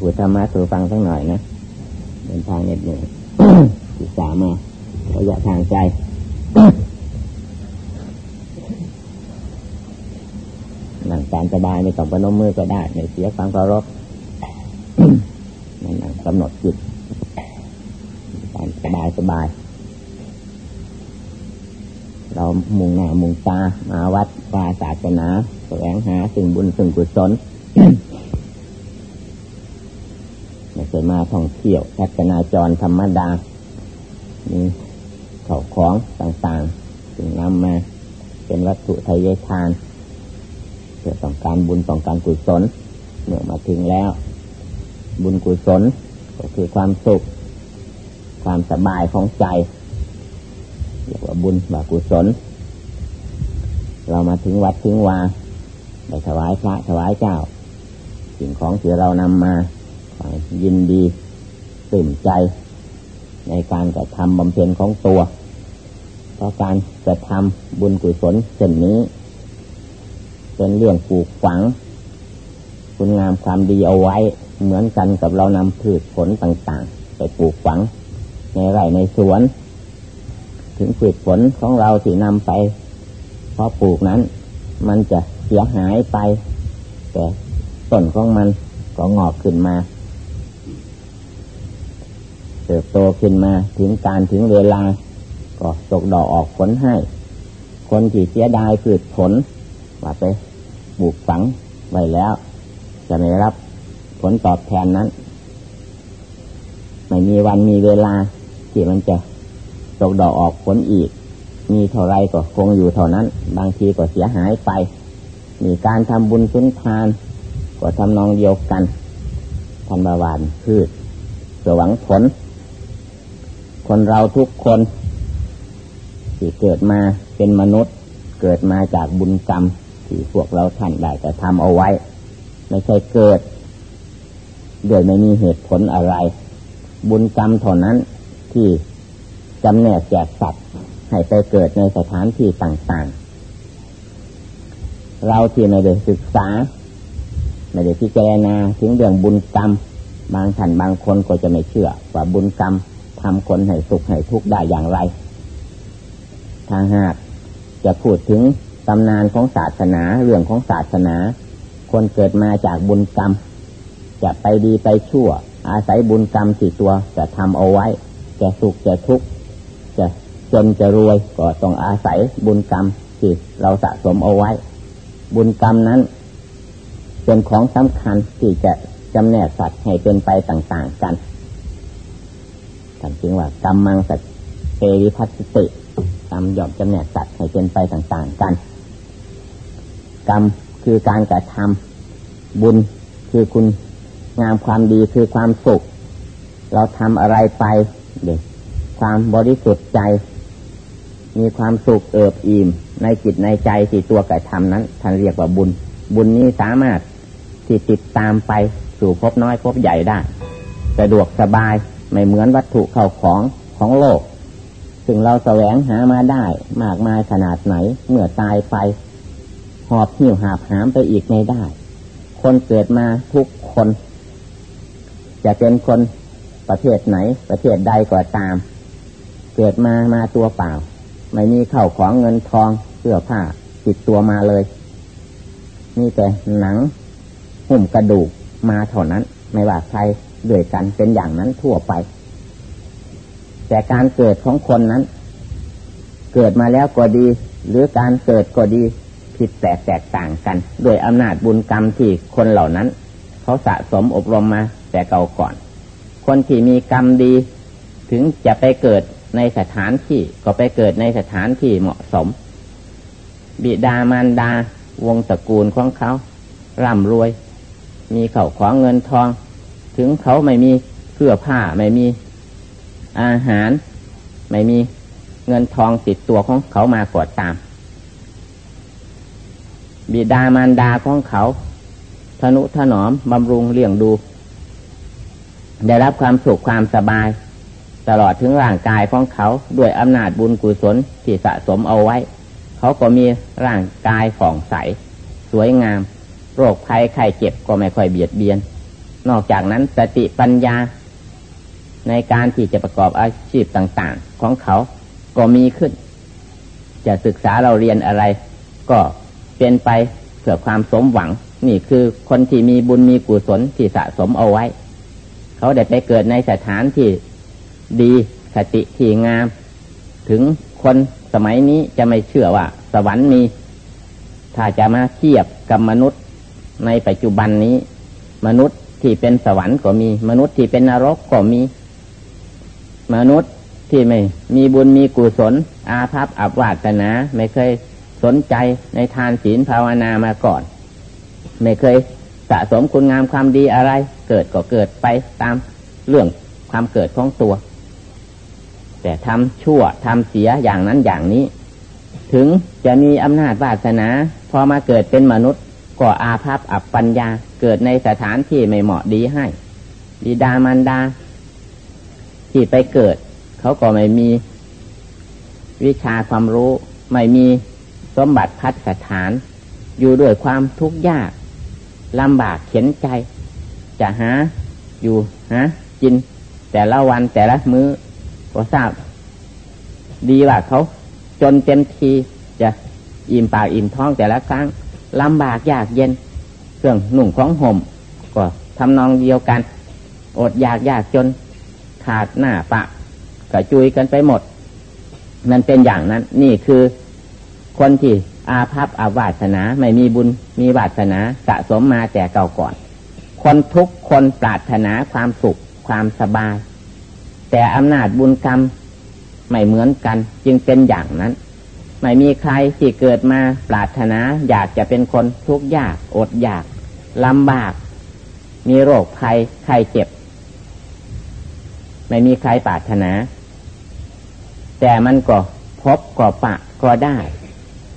พูดธรรมะสู่ฟังสักหน่อยนะเดินทางเหน็ดเหนื่อยศึกษามาระยะทางใจนั่งการสบายไม่ต้องประนมมือก็ได้ไม่เสียความเคารพนั่งกำหนดจิตการสบายสบาย เรามุ่งหน้ามุ่งตามาวัดวาศาสนาแสวงหาสิ่งบุญสิ่งกุศล ไม่ใช่มาท่องเที่ยวทัศนาจรธรรมดามีเข่าของต่างๆถึงนำมา เป็นวัตถุทายทานเพื่อต้องการบุญต้องการกุศลเมื่อมาถึงแล้ว บุญกุศลก็คือความสุข ความสบายของใจเรียกว่าบุญว่ากุศล เรามาถึงวัดถึงวาได้ถวายพระถวายเจ้า สิ่งของที่เรานำมา ยินดีตื่นใจในการกระทำบำเพ็ญของตัว เพราะการกระทำบุญกุศลเช่นนี้ เป็นเรื่องปลูกฝัง คุณงามความดีเอาไว้เหมือนกันกับเรานำพืชผลต่างๆ ไปปลูกฝัง ในไร่ในสวน ถึงพืชผลของเราที่นำไปเพราะปลูกนั้น มันจะเสียหายไป แต่ต้นของมันก็งอกขึ้นมา เติบโตขึ้นมาถึงการถึงเวลา ก็ตกดอกออกผลให้ คนที่เสียดายพืชผลว่าไปปลูกฝังไว้แล้ว จะไม่รับผลตอบแทนนั้น ไม่มีวันมีเวลา ที่มันจะตกดอกออกผลอีก มีเท่าไรก็คงอยู่เท่านั้น บางทีก็เสียหายไป มีการทำบุญสุนทาน ก็ทำนองเดียวกันทันบาวานพืชสหวังผล คนเราทุกคนที่เกิดมาเป็นมนุษย์ เกิดมาจากบุญกรรมที่พวกเราท่านได้แต่ทำเอาไว้ ไม่ใช่เกิดโดยไม่มีเหตุผลอะไร บุญกรรมเท่านั้นที่จำแนกแจกสัตว์ให้ไปเกิดในสถานที่ต่างๆ เราที่ไม่ได้ศึกษา ไม่ได้พิจารณาถึงเรื่องบุญกรรม บางท่านบางคนก็จะไม่เชื่อว่าบุญกรรม ทำคนให้สุขให้ทุกข์ได้อย่างไรทางหากจะพูดถึงตำนานของศาสนาเรื่องของศาสนา คนเกิดมาจากบุญกรรม จะไปดีไปชั่ว อาศัยบุญกรรมสี่ตัวจะทำเอาไว้ จะสุขจะทุกข์จะจนจะรวยก็ต้องอาศัยบุญกรรมที่เราสะสมเอาไว้ บุญกรรมนั้น เป็นของสำคัญที่จะจำแนกสัตว์ให้เป็นไปต่าง ๆ กัน ท่านจึงว่ากรรมมังสัตเปริพัสติกรรมหยอมจำแนกสัตว์ให้เป็นไปต่างๆกัน กรรมคือการกระทำบุญคือคุณงามความดีคือความสุข เราทำอะไรไปเด็กความบริสุทธิ์ใจ มีความสุขเอิบอิ่มในจิตในใจที่ตัวกระทำนั้นท่านเรียกว่าบุญ บุญนี้สามารถที่ติดตามไปสู่พบน้อยพบใหญ่ได้สะดวกสบาย ไม่เหมือนวัตถุเข้าของของโลก ซึ่งเราแสวงหามาได้มากมายขนาดไหน เมื่อตายไป หอบหิวหาบหามไปอีกไม่ได้ คนเกิดมาทุกคน จะเป็นคนประเทศไหน ประเทศใดก็ตาม เกิดมามาตัวเปล่า ไม่มีเข้าของเงินทองเสื้อผ้าติดตัวมาเลยมีแต่หนัง หุ่มกระดูกมาเท่านั้น ไม่ว่าใคร ด้วยกันเป็นอย่างนั้นทั่วไป แต่การเกิดของคนนั้น เกิดมาแล้วก็ดี หรือการเกิดก็ดีผิดแตกแตกต่างกันด้วยอำนาจบุญกรรมที่คนเหล่านั้น เขาสะสมอบรมมาแต่เก่าก่อน คนที่มีกรรมดี ถึงจะไปเกิดในสถานที่ก็ไปเกิดในสถานที่เหมาะสม บิดามารดาวงตระกูลของเขาร่ำรวย มีเข่าของเงินทอง ถึงเขาไม่มีเสื้อผ้าไม่มีอาหาร ไม่มีเงินทองติดตัวของเขามากดตาม บิดามารดาของเขาทนุถนอมบำรุงเลี้ยงดู ได้รับความสุขความสบาย ตลอดถึงร่างกายของเขาด้วยอำนาจบุญกุศลที่สะสมเอาไว้ เขาก็มีร่างกายฝ่องใส สวยงาม โรคภัยไข้เจ็บก็ไม่ค่อยเบียดเบียน นอกจากนั้นสติปัญญา ในการที่จะประกอบอาชีพต่าง ๆ ของเขาก็มีขึ้น จะศึกษาเราเรียนอะไร ก็เป็นไปเพื่อความสมหวัง นี่คือคนที่มีบุญมีกุศลที่สะสมเอาไว้ เขาได้ไปเกิดในสถานที่ดีสติที่งาม ถึงคนสมัยนี้จะไม่เชื่อว่า สวรรค์มี ถ้าจะมาเทียบกับมนุษย์ในปัจจุบันนี้ มนุษย์ ที่เป็นสวรรค์ก็มี มนุษย์ที่เป็นนรกก็มี มนุษย์ที่ไม่ มีบุญมีกุศล อาภัพอับวาสนา ไม่เคยสนใจในทานศีลภาวนามาก่อน ไม่เคยสะสมคุณงามความดีอะไร เกิดก็เกิดไปตามเรื่องความเกิดของตัว แต่ทำชั่วทำเสียอย่างนั้นอย่างนี้ ถึงจะมีอำนาจวาสนา พอมาเกิดเป็นมนุษย์ก็อาภัพอับปัญญา เกิดในสถานที่ไม่เหมาะดีให้บิดามารดา ที่ไปเกิด เขาก็ไม่มีวิชาความรู้ไม่มีสมบัติพัฒสถาน อยู่ด้วยความทุกข์ยากลำบากเข็นใจ จะหาอยู่ฮะกิน แต่ละวันแต่ละมื้อก็ทราบ ดีว่าเขา จนเต็มทีจะอิ่มปากอิ่มท้องแต่ละครั้งลำบากยากเย็น เครื่องหนุ่งของห่มก็ทำนองเดียวกัน อดอยากยากจนขาดหน้าปะกระจุยกันไปหมดนั่นเป็นอย่างนั้น นี่คือคนที่อาภัพอาวาสนา ไม่มีบุญมีวาสนาสะสมมาแต่เก่าก่อน คนทุกคนปรารถนาความสุขความสบาย แต่อำนาจบุญกรรมไม่เหมือนกัน จึงเป็นอย่างนั้น ไม่มีใครที่เกิดมาปรารถนาอยากจะเป็นคนทุกข์ยาก อดอยากลำบาก มีโรคภัยไข้เจ็บ ไม่มีใครปรารถนา แต่มันก็พบก็ปะก็ได้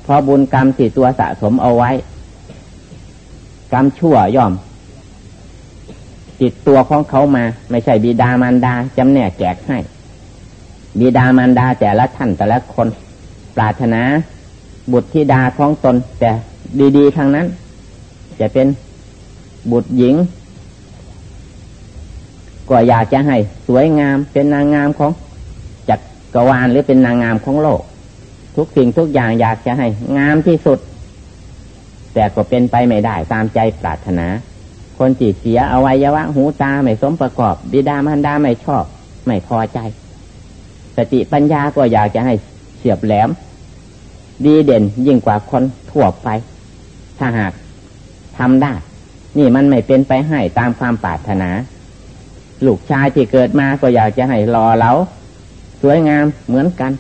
เพราะบุญกรรมสี่ตัวสะสมเอาไว้ กรรมชั่วย่อม ติดตัวของเขามา ไม่ใช่บิดามารดาจำแนกแจกให้ บิดามารดาแต่ละท่านแต่ละคน ปรารถนาบุตรธิดาของตน แต่ดีๆทางนั้น จะเป็นบุตรหญิง ก็อยากจะให้สวยงามเป็นนางงามของจักรวาลหรือเป็นนางงามของโลก ทุกสิ่งทุกอย่างอยากจะให้ งามที่สุด แต่ก็เป็นไปไม่ได้ตามใจปรารถนา คนจีเสียอวัยวะ หูตาไม่สมประกอบ บิดามารดาไม่ชอบ ไม่พอใจ สติปัญญาก็อยากจะให้ เฉียบแหลม ดีเด่นยิ่งกว่าคนทั่วไป ถ้าหากทำได้ นี่มันไม่เป็นไปให้ตามความปรารถนา ลูกชายที่เกิดมาก็อยากจะให้รอเล้าสวยงามเหมือนกัน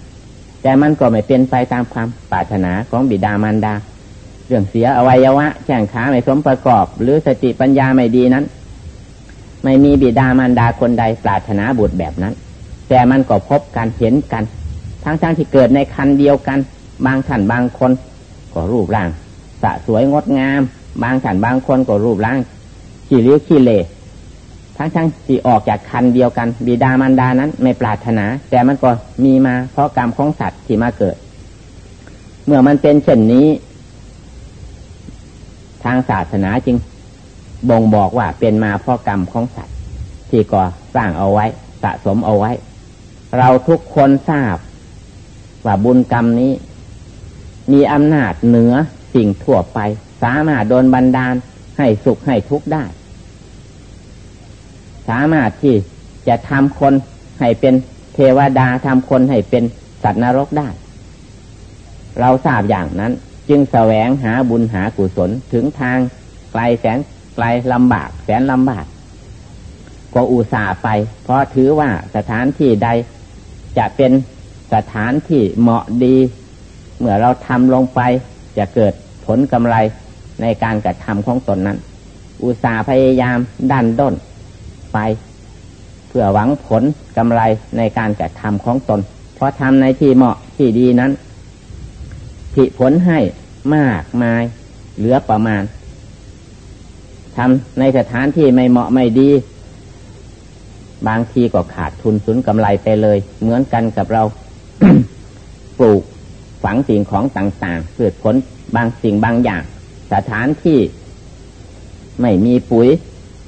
แต่มันก็ไม่เป็นไปตามความปรารถนาของบิดามารดา เรื่องเสียอวัยวะแข้งขาไม่สมประกอบ หรือสติปัญญาไม่ดีนั้น ไม่มีบิดามารดาคนใดปรารถนาบุตรแบบนั้น แต่มันก็พบกันเห็นกัน ทั้งๆทที่เกิดในคันเดียวกัน บางท่านบางคน ก็รูปร่างสะสวยงดงาม บางท่านบางคนก็รูปร่างขี้เลี้ยวขี้เละทั้งทั้งที่ออกจากคันเดียวกัน บิดามารดานั้นไม่ปรารถนา แต่มันก็มีมาเพราะกรรมของสัตว์ที่มาเกิด เมื่อมันเป็นเช่นนี้ ทางศาสนาจึงบ่งบอกว่าเป็นมาเพราะกรรมของสัตว์ ที่ก่อสร้างเอาไว้สะสมเอาไว้ เราทุกคนทราบ ว่าบุญกรรมนี้ มีอำนาจเหนือสิ่งทั่วไป สามารถโดนบันดาลให้สุขให้ทุกข์ได้ สามารถที่จะทำคนให้เป็นเทวดาทำคนให้เป็นสัตว์นรกได้ เราทราบอย่างนั้น จึงแสวงหาบุญหากุศลถึงทางไกลแสนไกลลำบาก แสนลำบากก็อุตส่าห์ไป เพราะถือว่าสถานที่ใดจะเป็น สถานที่เหมาะดี เมื่อเราทำลงไปจะเกิดผลกำไรในการกระทำของตนนั้น อุตส่าห์พยายามดันด้นไป เพื่อหวังผลกำไรในการกระทำของตน เพราะทำในที่เหมาะที่ดีนั้นผิผลให้มากมายเหลือประมาณทำในสถานที่ไม่เหมาะไม่ดี บางทีก็ขาดทุนสุนกำไรไปเลย เหมือนกันกับเรา ปลูกฝังสิ่งของต่างๆเกิดผลบางสิ่งบางอย่าง สถานที่ไม่มีปุ๋ย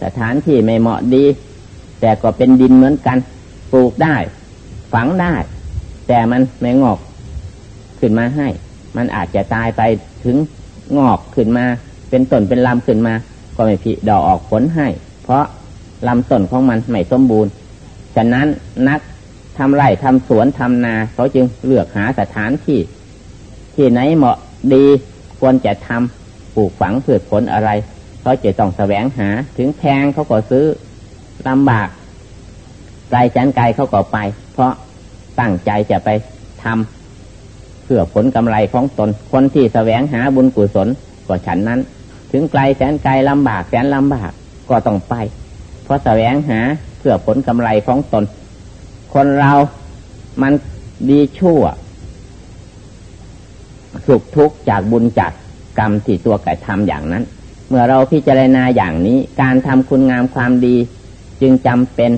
สถานที่ไม่เหมาะดี แต่ก็เป็นดินเหมือนกัน ปลูกได้ ฝังได้ แต่มันไม่งอกขึ้นมาให้ มันอาจจะตายไปถึงงอกขึ้นมา เป็นต้นเป็นลำขึ้นมา ก็ไม่ผิดอกออกผลให้ เพราะลำต้นของมันไม่สมบูรณ์ ฉะนั้นนัก ทำไร่ทำสวนทำนาเขาจึงเลือกหาสถานที่ ที่ไหนเหมาะดีควรจะทำปลูกฝังพืชผลอะไรเขาจะต้องแสวงหาถึงแพงเขาก็ซื้อลำบากไกลจันไกลเขาก็ไป เพราะตั้งใจจะไปทำเพื่อผลกำไรของตน คนที่แสวงหาบุญกุศลก็ฉันนั้น ถึงไกลแสนไกลลำบากแสนลำบากก็ต้องไป เพราะแสวงหาเพื่อผลกำไรของตน คนเรามันดีชั่ว สุขทุกข์จากบุญจากกรรมที่ตัวกระทำอย่างนั้น เมื่อเราพิจารณาอย่างนี้ การทำคุณงามความดีจึงจำเป็น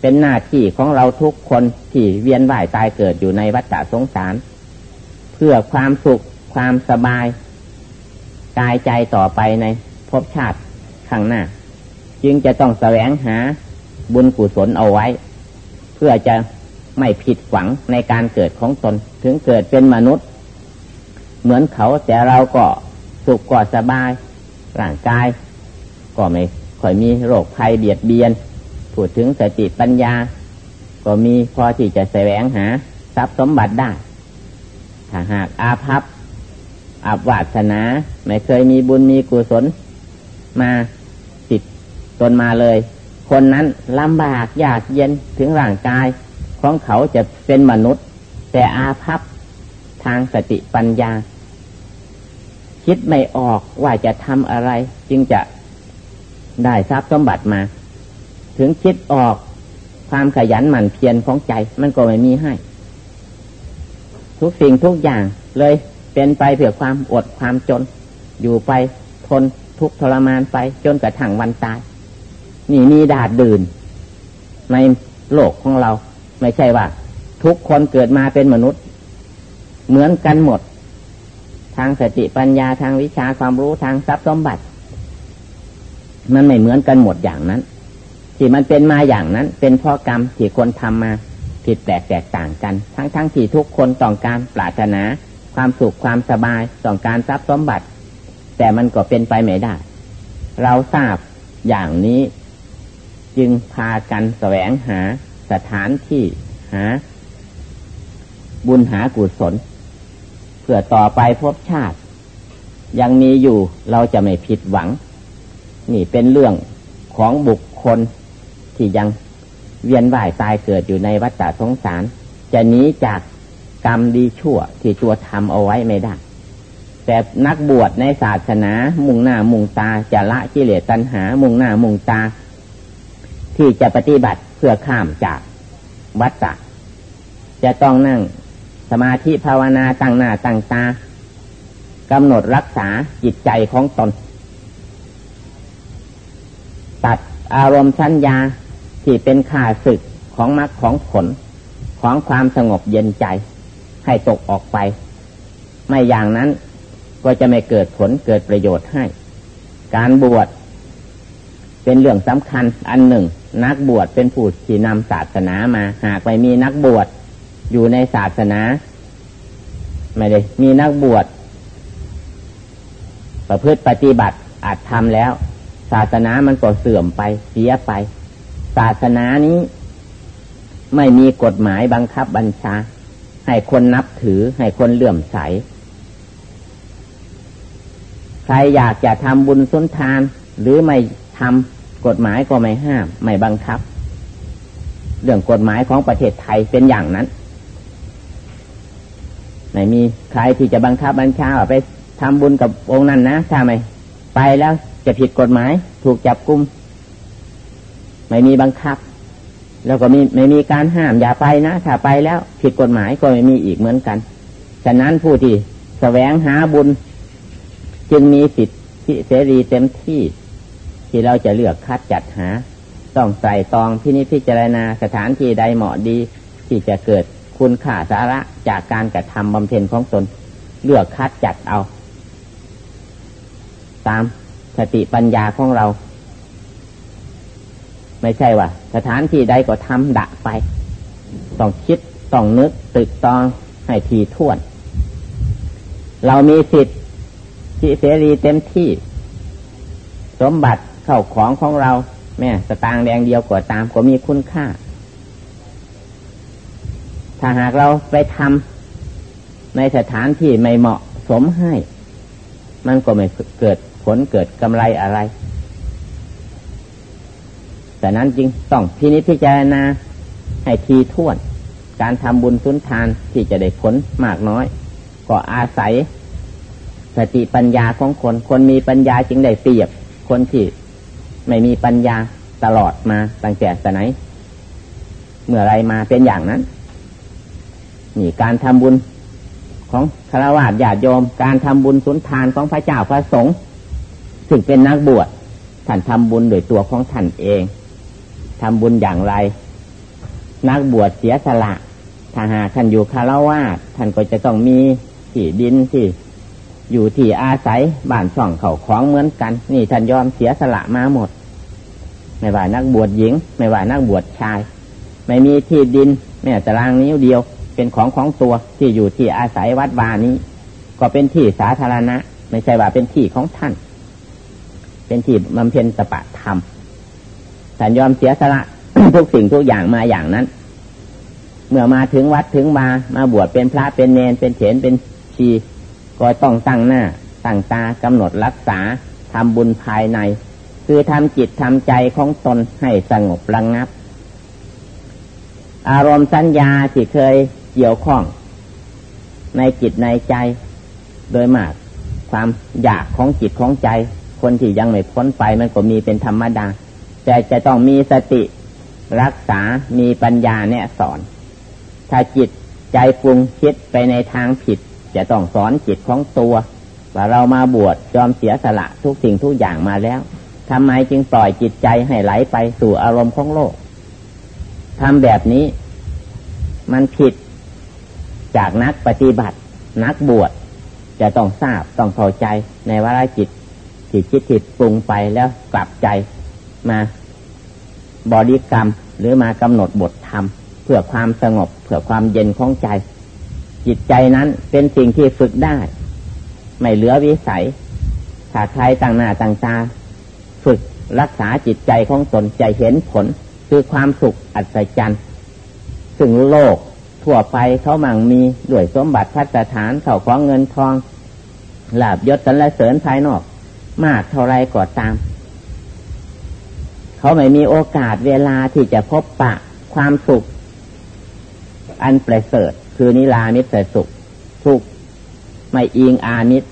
เป็นหน้าที่ของเราทุกคนที่เวียนว่ายตายเกิดอยู่ในวัฏสงสาร เพื่อความสุขความสบายกายใจต่อไปในภพชาติข้างหน้า จึงจะต้องแสวงหาบุญกุศลเอาไว้ เพื่อจะไม่ผิดหวังในการเกิดของตน ถึงเกิดเป็นมนุษย์ เหมือนเขาแต่เราก็สุขก็สบาย ร่างกาย ก็ไม่ค่อยมีโรคภัยเบียดเบียน พูดถึงสติปัญญา ก็มีพอที่จะแสวงหาทรัพย์สมบัติได้ ถ้าหากอาภัพอับวาสนา ไม่เคยมีบุญมีกุศล มาติดตนมาเลย คนนั้นลำบากยากเย็นถึงร่างกายของเขาจะเป็นมนุษย์ แต่อาภัพทางสติปัญญา คิดไม่ออกว่าจะทำอะไร จึงจะได้ทรัพย์สมบัติมา ถึงคิดออกความขยันหมั่นเพียรของใจ มันก็ไม่มีให้ ทุกสิ่งทุกอย่างเลยเป็นไปเพื่อความอดความจน อยู่ไปทนทุกทรมานไปจนกระทั่งวันตาย นี่มีดาดดื่นในโลกของเรา ไม่ใช่ว่า ทุกคนเกิดมาเป็นมนุษย์ เหมือนกันหมด ทางสติปัญญาทางวิชาความรู้ทางทรัพย์สมบัติ มันไม่เหมือนกันหมดอย่างนั้น ที่มันเป็นมาอย่างนั้น เป็นเพราะกรรมที่คนทำมาผิดแปลกแตกต่างกัน ทั้งทั้งที่ทุกคนต้องการปรารถนา ความสุขความสบายต้องการทรัพย์สมบัติ แต่มันก็เป็นไปไม่ได้ เราทราบอย่างนี้ จึงพากันแสวงหาสถานที่หา บุญหากุศลเพื่อต่อไปพบชาติ ยังมีอยู่เราจะไม่ผิดหวัง นี่เป็นเรื่องของบุคคลที่ยังเวียนว่ายตายเกิดอยู่ในวัฏสงสาร จะหนีจากกรรมดีชั่วที่ตัวทำเอาไว้ไม่ได้ แต่นักบวชในศาสนา มุ่งหน้ามุ่งตาจะละกิเลสตัณหา มุ่งหน้ามุ่งตา ที่จะปฏิบัติเพื่อข้ามจากวัฏจะต้องนั่งสมาธิภาวนาตั้งหน้าตั้งตากำหนดรักษาจิตใจของตน ตัดอารมณ์ชัญญาที่เป็นข่าศึกของมรรคของผลของความสงบเย็นใจ ให้ตกออกไป ไม่อย่างนั้นก็จะไม่เกิดผลเกิดประโยชน์ให้ การบวชเป็นเรื่องสำคัญอันหนึ่ง นักบวชเป็นผู้ที่นำศาสนามา หากไม่มีนักบวชอยู่ในศาสนา ไม่ได้มีนักบวชประพฤติปฏิบัติอาจทำแล้ว ศาสนามันก็เสื่อมไปเสียไป ศาสนานี้ ไม่มีกฎหมายบังคับบัญชา ให้คนนับถือให้คนเลื่อมใส ใครอยากจะทำบุญสุนทานหรือไม่ทำ กฎหมายก็ไม่ห้าม ไม่บังคับ เรื่องกฎหมายของประเทศไทยเป็นอย่างนั้น ไม่มีใครที่จะบังคับบัญชาไปทำบุญกับองค์นั้นนะถ้าไม่ไปแล้วจะผิดกฎหมาย ถูกจับกุม ไม่มีบังคับ แล้วก็มีไม่มีการห้ามอย่าไปนะถ้าไปแล้วผิดกฎหมายก็ไม่มีอีกเหมือนกันฉะนั้นผู้ที่สแสวงหาบุญ จึงมีสิทธิเสรีเต็มที่ ที่เราจะเลือกคัดจัดหา ต้องใส่ตองพินิจพิจารณาสถานที่ใดเหมาะดี ที่จะเกิดคุณค่าสาระจากการกระทำบำเพ็ญของตน เลือกคัดจัดเอา ตามสติปัญญาของเรา ไม่ใช่ว่า สถานที่ใดก็ทำดะไป ต้องคิดต้องนึกตึกตองให้ทีท่วน เรามีสิทธิ์ที่เสรีเต็มที่ สมบัติ เข้าของของเรา แม่สตางค์แดงเดียวกว่าตามก็มีคุณค่า ถ้าหากเราไปทำในสถานที่ไม่เหมาะสมให้ มันก็ไม่เกิดผลเกิดกำไรอะไร แต่นั้นจริงต้องพินิจพิจารณาให้ทีท่วน การทำบุญสุนทานที่จะได้ผลมากน้อย ก็อาศัยสติปัญญาของคน คนมีปัญญาจึงได้เปรียบ คนที่ ไม่มีปัญญาตลอดมาตั้งแต่สไหน เมื่อไรมาเป็นอย่างนั้น นี่การทำบุญของคารวะญาติโยม การทำบุญสุนทานของพระเจ้าพระสงฆ์ถึงเป็นนักบวชท่านทำบุญโดยตัวของท่านเองทำบุญอย่างไร นักบวชเสียสละถ้าหากท่านอยู่คารวะท่านก็จะต้องมีที่ดินที่ อยู่ที่อาศัยบ้านช่องเขาของเหมือนกัน นี่ท่านยอมเสียสละมาหมด ไม่ว่านักบวชหญิง ไม่ว่านักบวชชาย ไม่มีที่ดินแม้ตารางนิ้วเดียว เป็นของของตัวที่อยู่ที่อาศัยวัดวานี้ ก็เป็นที่สาธารณะ ไม่ใช่ว่าเป็นที่ของท่าน เป็นที่บำเพ็ญสปะธรรมท่านยอมเสียสละทุกสิ่งทุกอย่างมาอย่างนั้น เมื่อมาถึงวัดถึงมามาบวชเป็นพระเป็นเนนเป็นเถนเป็นชี ก็ต้องตั้งหน้า ตั้งตากำหนดรักษาทำบุญภายใน คือทำจิตทำใจของตนให้สงบระงงับ อารมณ์สัญญาที่เคยเกี่ยวข้อง ในจิตในใจ โดยมาก ความอยากของจิตของใจ คนที่ยังไม่พ้นไปมันก็มีเป็นธรรมดา แต่จะต้องมีสติรักษา มีปัญญาแนะสอน ถ้าจิตใจปรุงคิดไปในทางผิด จะต้องสอนจิตของตัว ว่าเรามาบวชยอมเสียสละทุกสิ่งทุกอย่างมาแล้วทำไมจึงปล่อยจิตใจให้ไหลไปสู่อารมณ์ของโลกทำแบบนี้ มันผิดจากนักปฏิบัติ นักบวชจะต้องทราบต้องเข้าใจในวาระจิตจิตคิดผิดปรุงไปแล้วกลับใจมาบริกรรมหรือมากำหนดบทธรรม เพื่อความสงบเพื่อความเย็นของใจ จิตใจนั้นเป็นสิ่งที่ฝึกได้ ไม่เหลือวิสัยถ้าใครต่างหน้าต่างตา ฝึกรักษาจิตใจของตนใจเห็นผลคือความสุขอัศจรรย์ซึ่งโลกทั่วไปเขามั่งมีด้วยสมบัติพัฒฐานเข่าของเงินทองลาบยศสรรเสริญภายนอก มากเท่าไรก็ตาม เขาไม่มีโอกาสเวลาที่จะพบปะความสุข อันประเสริฐ คือนิรามิตสุข ทุกไม่อิงอามิตร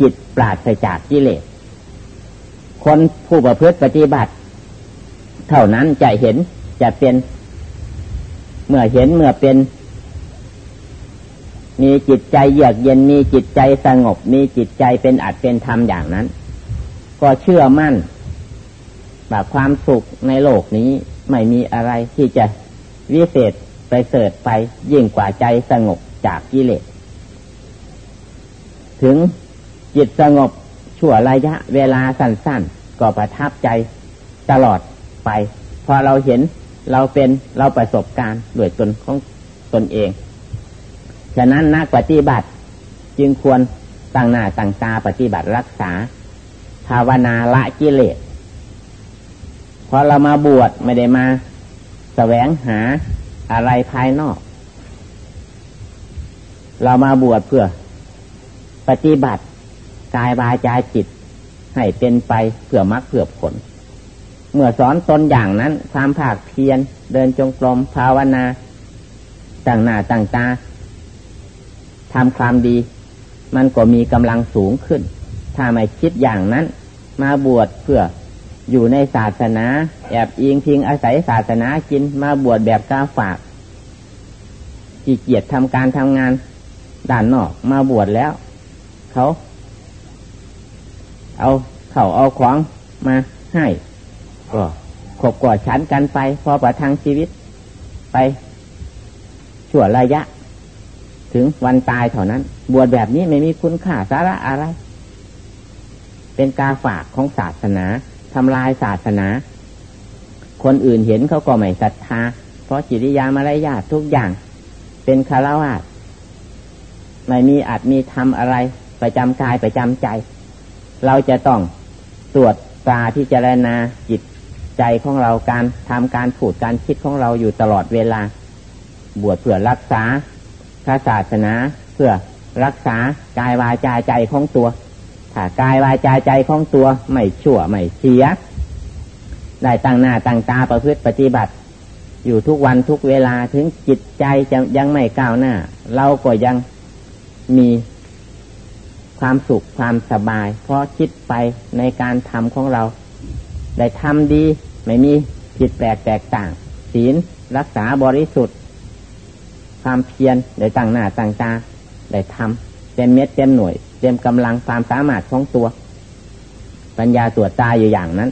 จิตปราศจากกิเลสคนผู้ประพฤติปฏิบัติ เท่านั้นจะเห็นจะเป็น เมื่อเห็นเมื่อเป็น มีจิตใจเยือกเย็นมีจิตใจสงบ มีจิตใจเป็นอัดเป็นธรรมอย่างนั้น ก็เชื่อมั่นว่าความสุขในโลกนี้ไม่มีอะไรที่จะวิเศษ ไปเสดไปยิ่งกว่าใจสงบจากกิเลส ถึงจิตสงบชั่วระยะเวลาสั้นๆ ก็ประทับใจตลอดไป พอเราเห็นเราเป็นเราประสบการณ์ด้วยตนของตนเอง ฉะนั้นนักปฏิบัติจึงควรตั้งหน้าตั้งตาปฏิบัติรักษา ภาวนาละกิเลสพอเรามาบวชไม่ได้มาแสวงหา อะไรภายนอก เรามาบวชเพื่อ ปฏิบัติกายวาจาจิต ให้เป็นไปเพื่อมรรคเพื่อผล เมื่อสอนตนอย่างนั้น ความภาคเพียรเดินจงกรมภาวนาต่างหน้าต่างตาทำความดี มันก็มีกำลังสูงขึ้น ถ้าไม่คิดอย่างนั้น มาบวชเพื่อ อยู่ในศาสนา แอบอิงพิงอาศัยศาสนากินมาบวชแบบกาฝากขี้เกียจทำการทำงาน ด่านนอกมาบวชแล้ว เขา เอาเขาเอาของมาให้ก็ขบกอดฉันกันไป พอประทังชีวิต ไปชั่วระยะ ถึงวันตายเท่านั้น บวชแบบนี้ไม่มีคุณค่าสาระอะไร เป็นกาฝากของศาสนา ทำลายศาสนา คนอื่นเห็นเขาก็ไม่ศรัทธา เพราะจิริยามารยาททุกอย่าง เป็นคารวะไม่มีอาจมีทำอะไรประจำกายประจำใจ เราจะต้องตรวจตาที่เจรณาจิตใจของเราการทำการพูดการคิดของเราอยู่ตลอดเวลา บวชเพื่อรักษาพระศาสนาเพื่อรักษากายวาจาใจของตัว ถ้ากายวาจาใจของตัวไม่ชั่วไม่เสีย ได้ตั้งหน้าตั้งตาประพฤติปฏิบัติ อยู่ทุกวันทุกเวลาถึงจิตใจจะยังไม่ก้าวหน้า เราก็ยังมีความสุขความสบาย เพราะคิดไปในการทำของเรา ได้ทำดี ไม่มีผิดแปลกแตกต่าง ศีลรักษาบริสุทธิ์ ความเพียรได้ตั้งหน้าตั้งตาได้ทำ เต็มเม็ดเต็มหน่วย เต็มกำลังความสามารถของตัว ปัญญาตรวจตาอยู่อย่างนั้น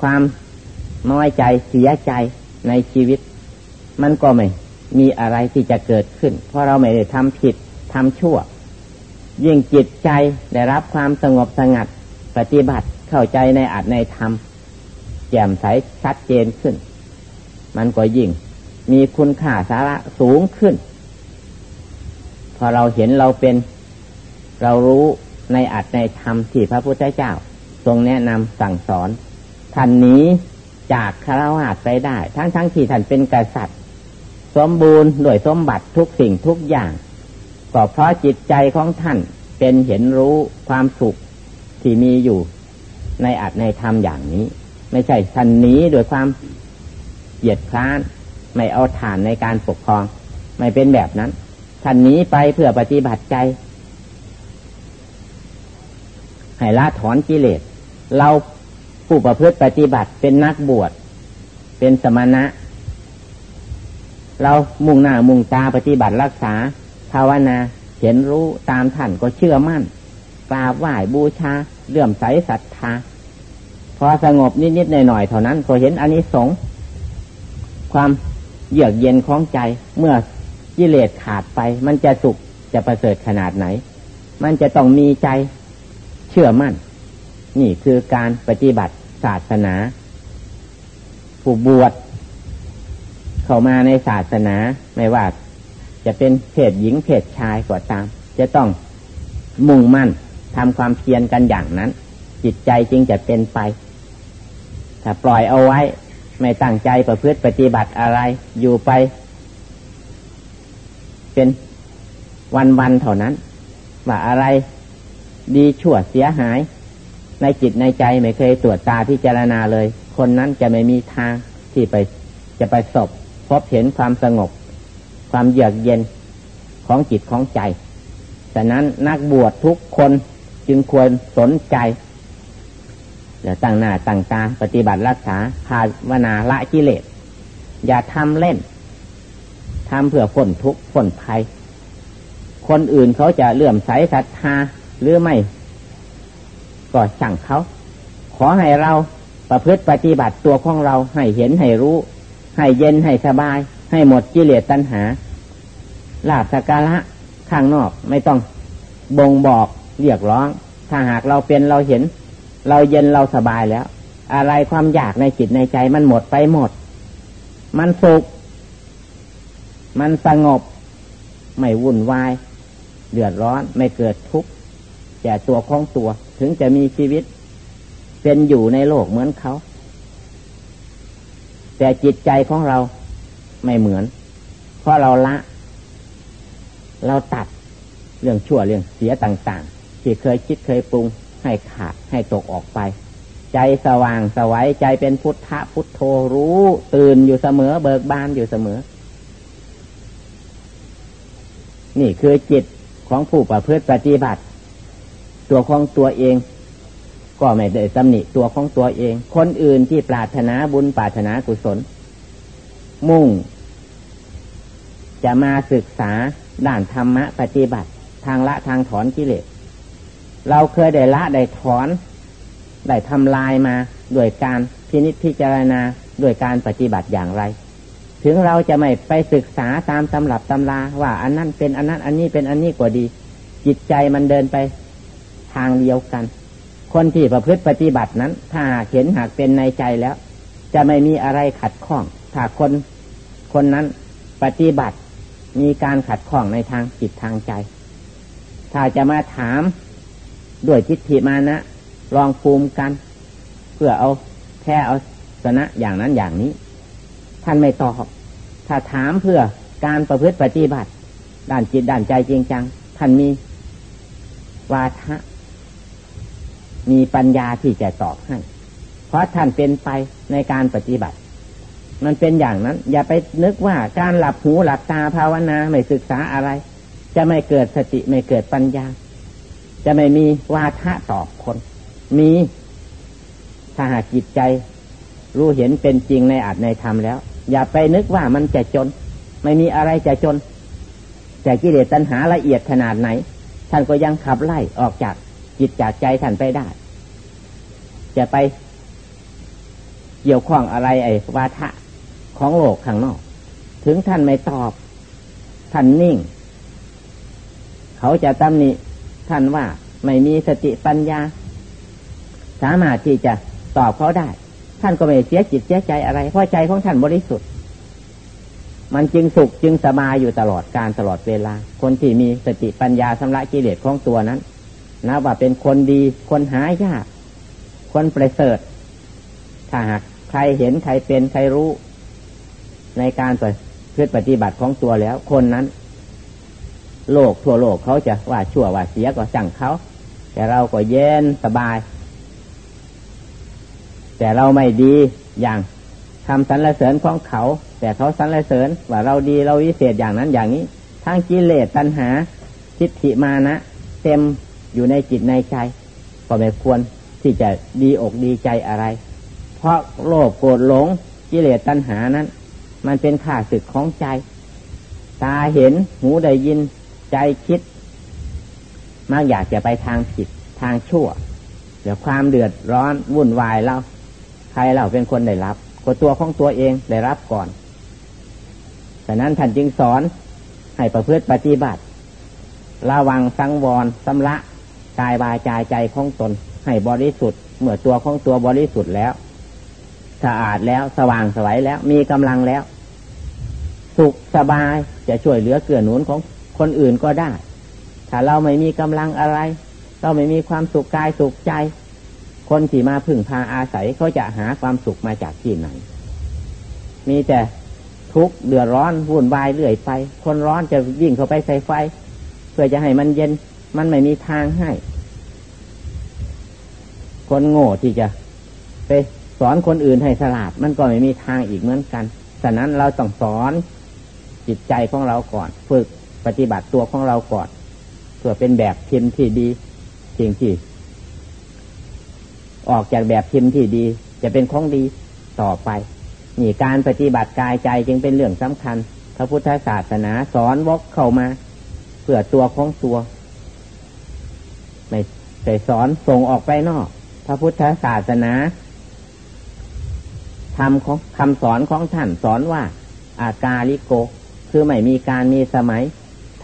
ความน้อยใจเสียใจในชีวิต มันก็ไม่มีอะไรที่จะเกิดขึ้น เพราะเราไม่ได้ทำผิดทำชั่ว ยิ่งจิตใจได้รับความสงบสงัด ปฏิบัติเข้าใจในอัตในธรรม แจ่มใสชัดเจนขึ้น มันก็ยิ่ง มีคุณค่าสาระสูงขึ้น พอเราเห็นเราเป็น เรารู้ในอัตในธรรมที่พระพุทธเจ้า ทรงแนะนำสั่งสอนท่านนี้จากคารวะไปได้ ทั้งทั้งที่ท่านเป็นกษัตริย์ สมบูรณ์ด้วยสมบัติทุกสิ่งทุกอย่าง ก็เพราะจิตใจของท่านเป็นเห็นรู้ความสุขที่มีอยู่ ในอัตในธรรมอย่างนี้ ไม่ใช่ท่านนี้โดยความเหยียดคร้าน ไม่เอาฐานในการปกครอง ไม่เป็นแบบนั้นท่านนี้ไปเพื่อปฏิบัติใจ ให้ละถอนกิเลส เราผู้ประพฤติปฏิบัติเป็นนักบวช เป็นสมณะ เรามุ่งหน้ามุ่งตาปฏิบัติรักษา ภาวนาเห็นรู้ตามท่านก็เชื่อมั่นกราบไหว้บูชาเลื่อมใสศรัทธาพอสงบนิดๆหน่อยๆเท่านั้นก็เห็นอนนิสงส์ความเยือกเย็นของใจเมื่อกิเลสขาดไป มันจะสุขจะประเสริฐขนาดไหน มันจะต้องมีใจ ชื่อมั่น นี่คือการปฏิบัติศาสนา ผู้บวชเข้ามาในศาสนาไม่ว่าจะเป็นเพศหญิงเพศชายก็ตาม จะต้องมุ่งมั่นทำความเพียรกันอย่างนั้น จิตใจจึงจะเป็นไป ถ้าปล่อยเอาไว้ ไม่ตั้งใจประพฤติปฏิบัติอะไรอยู่ไป เป็นวันๆเท่านั้น ว่าอะไร ดีชั่วเสียหาย ในจิตในใจไม่เคยตรวจตาพิจารณาเลย คนนั้นจะไม่มีทางที่ไปจะไปสบพบเห็นความสงบ ความเยือกเย็นของจิตของใจฉะนั้นนักบวชทุกคนจึงควรสนใจอย่าตั้งหน้าตั้งตาปฏิบัติรักษาภาวนาละกิเลส อย่าทำเล่นทำเพื่อพ้นทุกข์พ้นภัย คนอื่นเขาจะเลื่อมใสศรัทธา หรือไม่ก็สั่งเขาขอให้เราประพฤติปฏิบัติตัวของเราให้เห็นให้รู้ ให้เย็นให้สบาย ให้หมดกิเลสตัณหาลาบสักการะข้างนอกไม่ต้องบ่งบอกเรียกร้อง ถ้าหากเราเป็นเราเห็น เราเย็นเราสบายแล้ว อะไรความอยากในจิตในใจมันหมดไปหมด มันสุข มันสงบ ไม่วุ่นวาย เดือดร้อนไม่เกิดทุกข์ ก่ตัวของตัว ถึงจะมีชีวิต เป็นอยู่ในโลกเหมือนเขา แต่จิตใจของเราไม่เหมือน เพราะเราละ เราตัดเรื่องชั่วเรื่องเสียต่าง ๆ ที่เคยคิดเคยปรุง ให้ขาดให้ตกออกไป ใจสว่างสวัยใจเป็นพุทธะพุทโธรู้ ตื่นอยู่เสมอเบิกบานอยู่เสมอ นี่คือจิตของผู้ประพฤติปฏิบัติ ตัวของตัวเอง ก็ไม่ได้ตำหนิตัวของตัวเอง คนอื่นที่ปรารถนาบุญปรารถนากุศล มุ่ง จะมาศึกษาด้านธรรมะปฏิบัติ ทางละทางถอนกิเลสเราเคยได้ละได้ถอน ได้ทำลายมาด้วยการพินิจพิจารณาด้วยการปฏิบัติอย่างไร ถึงเราจะไม่ไปศึกษาตามตำรับตำราว่าอันนั้นเป็นอันนั้นอันนี้เป็นอันนี้กว่าดี จิตใจมันเดินไป ทางเดียวกัน คนที่ประพฤติปฏิบัตินั้น ถ้าเห็นหากเป็นในใจแล้ว จะไม่มีอะไรขัดข้อง ถ้าคนคนนั้นปฏิบัติมีการขัดข้องในทางจิตทางใจ ถ้าจะมาถามด้วยทิฏฐิมานะลองภูมิกัน เพื่อเอาแค่เอาสนะอย่างนั้นอย่างนี้ ท่านไม่ตอบ ถ้าถามเพื่อการประพฤติปฏิบัติ ด้านจิตด้านใจจริงจัง ท่านมีวาทะ มีปัญญาที่จะตอบให้ เพราะท่านเป็นไปในการปฏิบัติ มันเป็นอย่างนั้น อย่าไปนึกว่าการหลับหูหลับตาภาวนาไม่ศึกษาอะไร จะไม่เกิดสติไม่เกิดปัญญา จะไม่มีวาทะตอบคน มีถ้าหากจิตใจ รู้เห็นเป็นจริงในอัตในธรรมแล้ว อย่าไปนึกว่ามันจะจน ไม่มีอะไรจะจนแต่กิเลสตัณหาละเอียดขนาดไหน ท่านก็ยังขับไล่ออกจาก จิตจากใจท่านไปได้ จะไปเกี่ยวข้องอะไรไอ้วาทะของโลกข้างนอก ถึงท่านไม่ตอบ ท่านนิ่ง เขาจะตำหนิท่านว่าไม่มีสติปัญญา สามารถที่จะตอบเขาได้ ท่านก็ไม่เสียจิตเสียใจอะไร เพราะใจของท่านบริสุทธิ์ มันจึงสุขจึงสบายอยู่ตลอดการตลอดเวลา คนที่มีสติปัญญาสำระกิเลสของตัวนั้น นะว่าเป็นคนดีคนหายาก คนประเสริฐถ้าหากใครเห็นใครเป็นใครรู้ในการเพื่อปฏิบัติของตัวแล้ว คนนั้น โลกทั่วโลกเขาจะว่าชั่วว่าเสียก็สั่งเขา แต่เราก็เย็นสบาย แต่เราไม่ดีอย่างทำสรรเสริญของเขา แต่เขาสรรเสริญว่าเราดีเราวิเศษอย่างนั้นอย่างนี้ทั้งกิเลสตัณหาทิฏฐิมานะ เต็ม อยู่ในจิตในใจก็ไม่ควรที่จะดีอกดีใจอะไร เพราะโลภโกรธหลงกิเลสตัณหานั้น มันเป็นข่าศึกของใจ ตาเห็นหูได้ยินใจคิดมากอยากจะไปทางผิดทางชั่วเดี๋ยวความเดือดร้อนวุ่นวายเราใครเราเป็นคนได้รับก็ตัวของตัวเองได้รับก่อนแต่นั้นท่านจึงสอนให้ประพฤติปฏิบัติ ระวังสังวรสำละ กายวายใจใจของตนให้บริสุทธิ์ เมื่อตัวของตัวบริสุทธิ์แล้ว สะอาดแล้วสว่างสวัยแล้วมีกำลังแล้ว สุขสบายจะช่วยเหลือเกื้อหนุนของคนอื่นก็ได้ ถ้าเราไม่มีกำลังอะไร เราไม่มีความสุขกายสุขใจ คนที่มาพึ่งพาอาศัยเขาจะหาความสุขมาจากที่ไหน มีแต่ทุกข์เดือดร้อนวุ่นวายเรื่อยไป คนร้อนจะวิ่งเข้าไปใส่ไฟ เพื่อจะให้มันเย็น มันไม่มีทางให้ คนโง่ที่จะไปสอนคนอื่นให้สลาด มันก็ไม่มีทางอีกเหมือนกัน ฉะนั้นเราต้องสอนจิตใจของเราก่อน ฝึกปฏิบัติตัวของเราก่อนเพื่อเป็นแบบพิมพ์ที่ดีจริงที่ออกจากแบบพิมพ์ที่ดี จะเป็นของดีต่อไปนี่การปฏิบัติกายใจจึงเป็นเรื่องสำคัญ พระพุทธศาสนาสอนวกเข้ามา เพื่อตัวของตัว ไม่ใส่สอนส่งออกไปนอก พระพุทธศาสนาทำของคำสอนของท่านสอนว่า อากาลิโก คือไม่มีการมีสมัย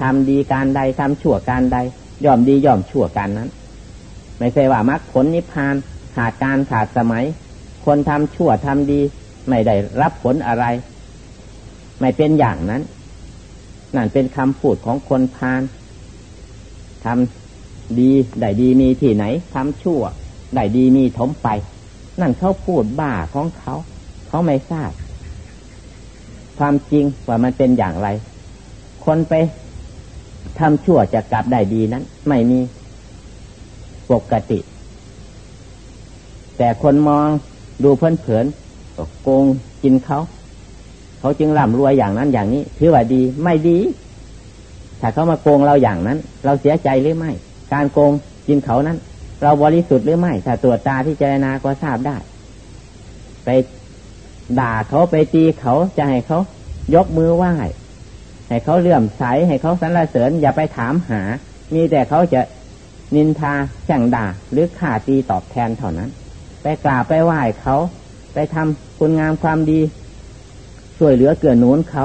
ทำดีการใดทำชั่วการใด ย่อมดีย่อมชั่วการนั้น ไม่ใช่ว่ามรรคผลนิพพานขาดการขาดสมัย คนทำชั่วทำดี ไม่ได้รับผลอะไร ไม่เป็นอย่างนั้น นั่นเป็นคำพูดของคนพาลทำ ดีได้ดีมีที่ไหนทำชั่วได้ดีมีถมไป นั่นเขาพูดบ้าของเขา เขาไม่ทราบ ความจริงว่ามันเป็นอย่างไร คนไปทำชั่วจะกลับได้ดีนั้น ไม่มีปกติ แต่คนมองดูเพลินเผินก็โกงกินเขา เขาจึงร่ำรวยอย่างนั้นอย่างนี้ถือว่าดีไม่ดี ถ้าเขามาโกงเราอย่างนั้น เราเสียใจหรือไม่ การโกงกินเขานั้น เราบริสุทธิ์หรือไม่ถ้าตรวจตาที่เจรณาก็ทราบได้ ไปด่าเขาไปตีเขาจะให้เขายกมือไหว้ให้เขาเลื่อมใสให้เขาสรรเสริญอย่าไปถามหา มีแต่เขาจะนินทาแข่งด่าหรือข่าตีตอบแทนเท่านั้น ไปกราบไปไหว้เขาไปทำคุณงามความดี ช่วยเหลือเกื้อหนุนเขา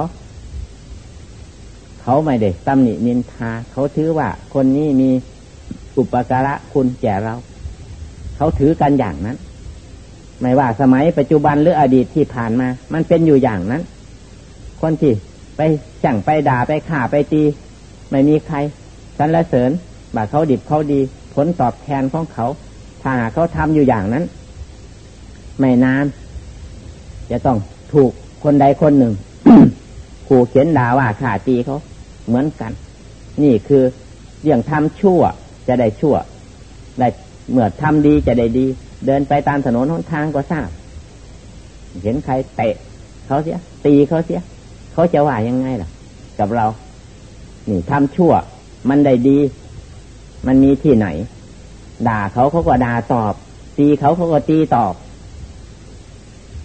เขาไม่ได้ตำหนินินทา เขาถือว่าคนนี้มี อุปการะคุณแก่เรา เขาถือกันอย่างนั้น ไม่ว่าสมัยปัจจุบันหรืออดีตที่ผ่านมา มันเป็นอยู่อย่างนั้น คนที่ไปจั่งไปด่าไปข่าไปตี ไม่มีใครสรรเสริญบ่าเขาดิบเขาดี ผลตอบแทนของเขา ถ้าหากเขาทำอยู่อย่างนั้น ไม่นานจะต้องถูกคนใดคนหนึ่งขู่เขียนด่าว่าข่าตีเขาเหมือนกัน นี่คือเรื่องทำชั่ว จะได้ชั่ว ได้เมื่อทำดีจะได้ดี เดินไปตามถนนหนทางก็ทราบ เห็นใครเตะเขาเสีย ตีเขาเสีย เขาจะว่ายังไงล่ะ กับเรา นี่ทำชั่ว มันได้ดี มันมีที่ไหน ด่าเขาเขาก็ด่าตอบ ตีเขาเขาก็ตีตอบ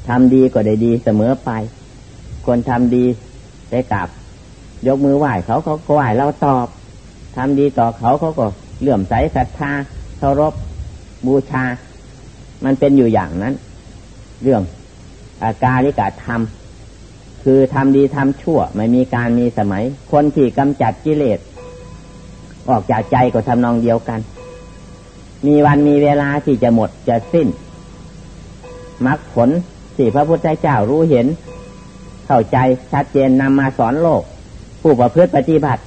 ทำดีก็ได้ดีเสมอไป คนทำดีได้กลับ ยกมือไหว้เขาเขาก็ไหว้เราตอบทำดีต่อเขาเขาก็ เลื่อมใสศรัทธาเคารพบูชา มันเป็นอยู่อย่างนั้น เรื่องอาการลิกาธรรม คือทำดีทำชั่ว ไม่มีการมีสมัย คนที่กำจัดกิเลส ออกจากใจก็ทำนองเดียวกัน มีวันมีเวลาที่จะหมดจะสิ้นมรรคผลที่พระพุทธเจ้ารู้เห็น เข้าใจชัดเจนนำมาสอนโลก ผู้ประพฤติปฏิบัติ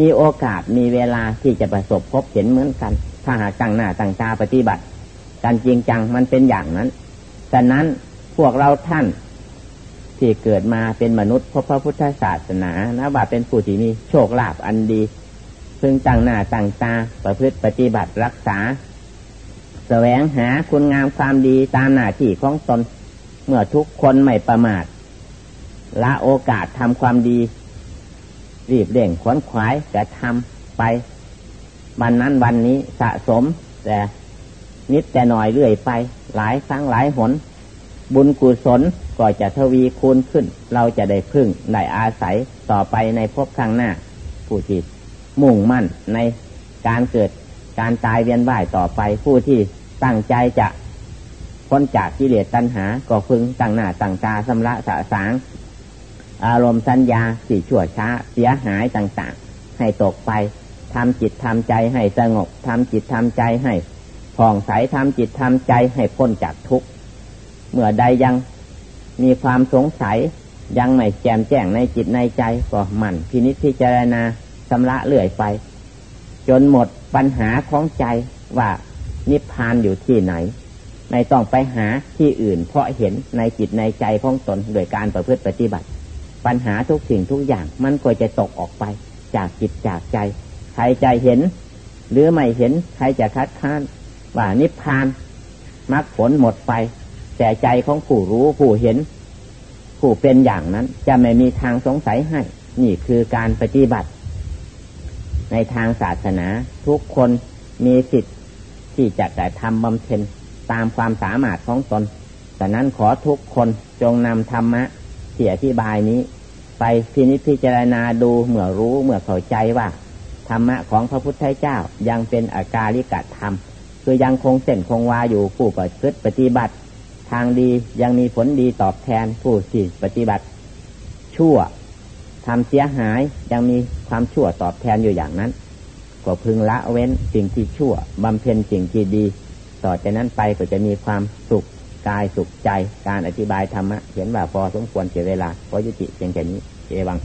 มีโอกาสมีเวลาที่จะประสบพบเห็นเหมือนกัน ถ้าหากตั้งหน้าตั้งตาปฏิบัติการจริงจังมันเป็นอย่างนั้นฉะนั้นพวกเราท่านที่เกิดมาเป็นมนุษย์พบพระพุทธศาสนานะว่าเป็นผู้ที่มีโชคลาภอันดีพึงตั้งหน้าตั้งตาประพฤติปฏิบัติรักษา แสวงหาคุณงามความดีตามหน้าที่ของตน เมื่อทุกคนไม่ประมาทละโอกาสทำความดี รีบเร่งขวนขวายจะทำไป วันนั้นวันนี้สะสม แต่นิดแต่หน่อยเรื่อยไป หลายครั้งหลายหน บุญกุศลก็จะทวีคูณขึ้น เราจะได้พึ่งได้อาศัยต่อไปในภพข้างหน้า ผู้ที่มุ่งมั่นในการเกิดการตายเวียนว่ายต่อไปผู้ที่ตั้งใจจะพ้นจากกิเลสตัณหา ก็พึงตั้งหน้าตั้งตาสำระสะสาง อารมณ์สัญญาสี่ชั่วช้าเสียหายต่างๆ ให้ตกไปทำจิตทำใจให้สงบทำจิตทำใจให้ผ่องใสทำจิตทำใจให้พ้นจากทุกข์เมื่อใดยังมีความสงสัยยังไม่แจ่มแจ้งในจิตในใจก็หมั่นพินิจพิจารณาชำระเลื่อยไป จนหมดปัญหาของใจว่านิพพานอยู่ที่ไหน ไม่ต้องไปหาที่อื่นเพราะเห็นในจิตในใจของตนโดยการประพฤติปฏิบัติ ปัญหาทุกสิ่งทุกอย่าง มันก็จะตกออกไป จากจิตจากใจ ใครใจเห็น หรือไม่เห็น ใครจะคัดค้าน ว่านิพพานมรรคผลหมดไป แต่ใจของผู้รู้ผู้เห็น ผู้เป็นอย่างนั้น จะไม่มีทางสงสัยให้ นี่คือการปฏิบัติ ในทางศาสนาทุกคนมีสิทธิ์ที่จะได้ทำบำเพ็ญตามความสามารถของตนแต่นั้นขอทุกคนจงนำธรรมะ ที่อธิบายนี้ ไปพินิจพิจารณาดูเมื่อรู้เมื่อเข้าใจว่า ธรรมะของพระพุทธเจ้ายังเป็นอาการลิกะธรรม คือยังคงเส้นคงวาอยู่ผู้ปฏิบัติปฏิบัติ ทางดียังมีผลดีตอบแทนผู้ที่ปฏิบัติ ชั่วทำเสียหายยังมีความชั่วตอบแทนอยู่อย่างนั้นก็พึงละเว้นสิ่งที่ชั่วบำเพ็ญสิ่งที่ดี ต่อจากนั้นไปก็จะมีความสุข กายสุขใจ การอธิบายธรรมะ เห็นว่าพอสมควรเสียเวลา พอยุติเพียงแค่นี้เอวัง